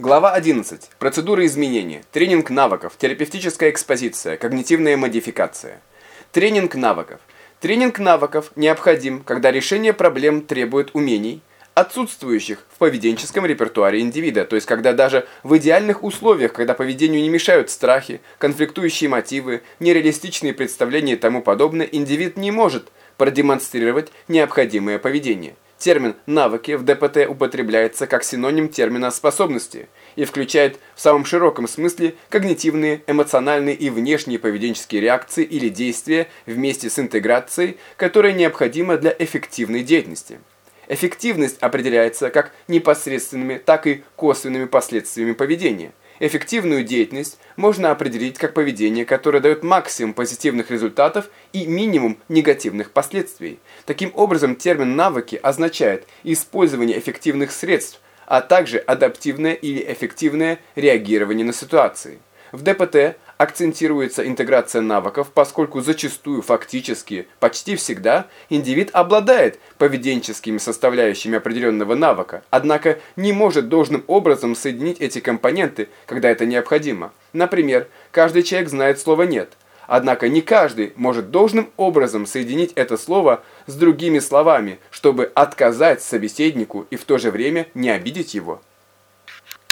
Глава 11. Процедуры изменения. Тренинг навыков. Терапевтическая экспозиция. Когнитивная модификация. Тренинг навыков. Тренинг навыков необходим, когда решение проблем требует умений, отсутствующих в поведенческом репертуаре индивида, то есть когда даже в идеальных условиях, когда поведению не мешают страхи, конфликтующие мотивы, нереалистичные представления и тому подобное, индивид не может продемонстрировать необходимое поведение. Термин «навыки» в ДПТ употребляется как синоним термина «способности» и включает в самом широком смысле когнитивные, эмоциональные и внешние поведенческие реакции или действия вместе с интеграцией, которая необходима для эффективной деятельности. Эффективность определяется как непосредственными, так и косвенными последствиями поведения. Эффективную деятельность можно определить как поведение, которое дает максимум позитивных результатов и минимум негативных последствий. Таким образом, термин «навыки» означает использование эффективных средств, а также адаптивное или эффективное реагирование на ситуации. В ДПТ акцентируется интеграция навыков, поскольку зачастую, фактически, почти всегда, индивид обладает поведенческими составляющими определенного навыка, однако не может должным образом соединить эти компоненты, когда это необходимо. Например, каждый человек знает слово «нет», Однако не каждый может должным образом соединить это слово с другими словами, чтобы отказать собеседнику и в то же время не обидеть его.